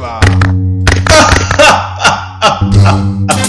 吧？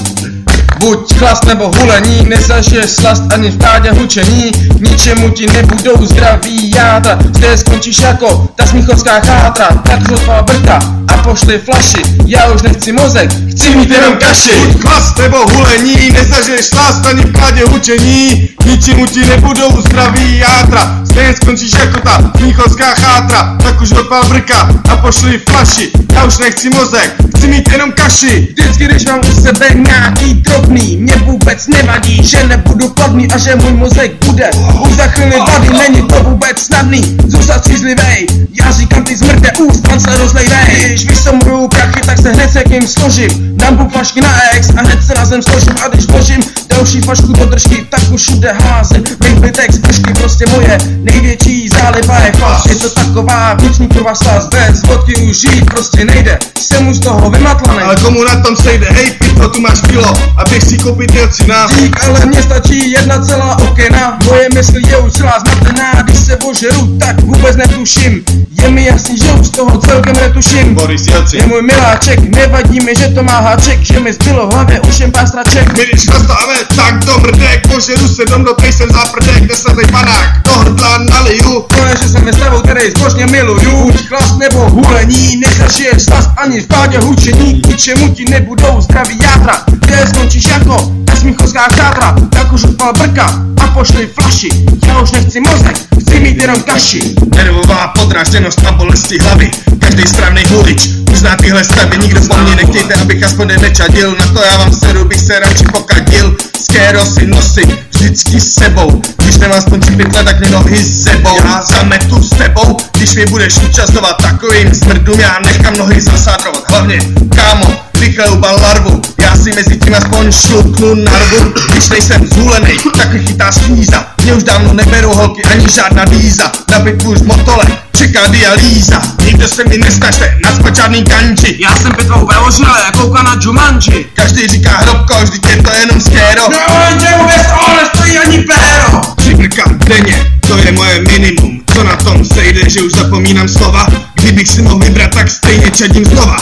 Buď chlast nebo hulení, nezažiješ slast ani v kádě hučení, k ničemu ti nebudou zdraví játra, zde skončíš jako ta smíchovská chátra, tak žlutá brka a pošli flaši, já už nechci mozek, chci mít jenom kaši. Buď chlast nebo hulení, nezažiješ slast ani v kádě hučení, k ničemu ti nebudou zdraví játra, zde skončíš jako ta smíchovská chátra, tak už odpal brka a pošli flaši, já už nechci mozek, chci mít jenom kaši. Vždycky, když mám u sebe nějaký drobný, mě vůbec nevadí, že nebudu plodný a že můj mozek bude už za chvíli vady, není to vůbec snadný, zůstat střízlivej, já říkám ty zmrde úst, pan se rozlejvej, když vysomruju prachy, tak se hned se k ním složím, dám bu flašky na ex a hned se na zem složím. A když vložím další flašku do držky, tak už všude házím, mých bytek z držky prostě moje největší záliba je flas, je to taková vnitřní kurva slas, bez vodky už žít prostě nejde, jsem už z toho vymatlaný. Ale komu na tom sejde, hej pito, tu máš kilo a běž si koupit jelcina. Dík, ale mně stačí jedna celá okena Moje mysl je už celá zmatená Když se ožeru, tak vůbec netuším Je mi jasný, že už z toho celkem netuším. Boris Jelcin. Je můj miláček, nevadí mi, že to má háček Že mi zbylo v hlavě už jen pár straček My když chlastáme, tak do mrdek, požeru se dom do jsem za prdek, desetej panák, do hrdla naliju. Konečně jsem ve stavu, který zbožně miluju. Buď chlast nebo hulení, nezažiješ slast ani v pádě hučení. K ničemu ti nebudou zdraví játra Kde skončíš jako ta smíchovská chátra Tak už odpal brka pošli flaši Já už nechci mozek, chci mít jenom kaši. Nervová podrážděnost a bolesti hlavy, každý správný hulič. Uzná tyhle stavy, nikdo po mně nechtějte, abych aspoň nečadil, na to já vám seru, bych se radši pokadil, skéro si nosím vždycky s sebou, když nemám aspoň pytle, tak mě nohy s sebou, já zametu s tebou, když mi budeš účastovat takovým smrdům, já nechám nohy zasádrovat, hlavně, kámo, rychle ubal larvu, já si mezi tím aspoň šlupnu narvu, když nejsem zhulenej, tak chytá šíza, mě už dávno neberou holky ani žádná víza, na bitvu už motole, čeká dialýza, nikdo se mi nestažte, naspat žádný kanči, Já jsem pitvou veložrale, kouká na Jumanji. Každý říká hrobko, vždyť je to jenom skéro, No jenže vůbec nestojí ani péro. Tři brka denně, to je moje minimum, co na tom sejde, že už zapomínám slova, kdybych si mohl vybrat, tak stejně čadím znova,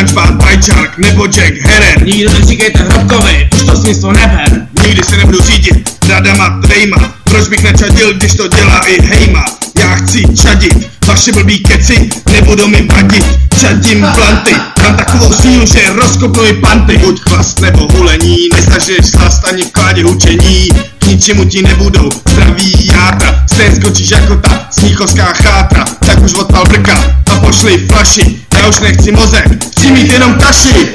Orange Bar, Pajčák nebo Jack Herer, Nikdo neříkejte hrobkovi, už to smysl neber. Nikdy se nebudu řídit radama dvejma Proč bych nečadil, když to dělá i hejma? Já chci čadit, vaše blbý keci nebudou mi vadit. Čadím planty, mám takovou sílu, že rozkopnu i panty. Buď chlast nebo hulení, nezažiješ chlast ani v kládě učení K ničemu ti nebudou zdraví játra. Stejně skočíš jako ta smíchovská chátra. Tak už odpal brka a pošli flaši. Já už nechci mozek, chci mít jenom kaši